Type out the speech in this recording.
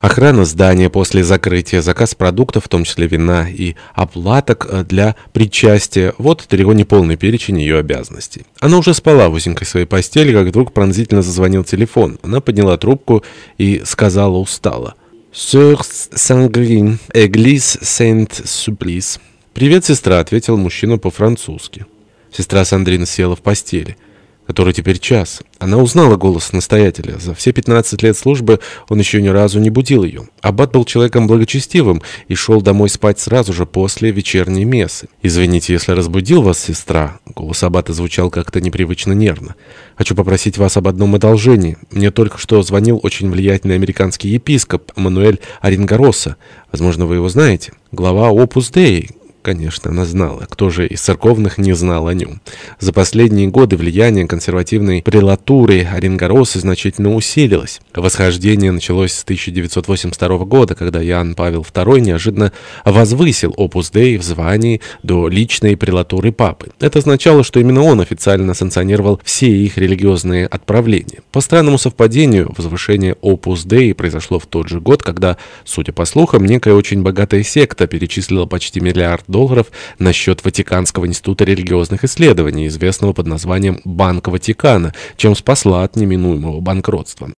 Охрана здания после закрытия, заказ продуктов, в том числе вина и оплаток э, для причастия – вот далеко не полный перечень ее обязанностей. Она уже спала в узенькой своей постели, как вдруг пронзительно зазвонил телефон. Она подняла трубку и сказала устало. «Сёр Сангрин, Эглис Сент-Суплис». «Привет, сестра», — ответил мужчина по-французски. Сестра Сандрина села в постели который теперь час. Она узнала голос настоятеля. За все 15 лет службы он еще ни разу не будил ее. Аббат был человеком благочестивым и шел домой спать сразу же после вечерней мессы. «Извините, если разбудил вас, сестра». Голос Аббата звучал как-то непривычно нервно. «Хочу попросить вас об одном одолжении. Мне только что звонил очень влиятельный американский епископ Мануэль Оренгороса. Возможно, вы его знаете. Глава Опус Dei, Конечно, она знала. Кто же из церковных не знал о нем? За последние годы влияние консервативной прелатуры Оренгороса значительно усилилось. Восхождение началось с 1982 года, когда Иоанн Павел II неожиданно возвысил Опус Dei в звании до личной прелатуры папы. Это означало, что именно он официально санкционировал все их религиозные отправления. По странному совпадению, возвышение Опус Dei произошло в тот же год, когда, судя по слухам, некая очень богатая секта перечислила почти миллиард долларов на счет Ватиканского института религиозных исследований, известного под названием Банк Ватикана, чем спасла от неминуемого банкротства.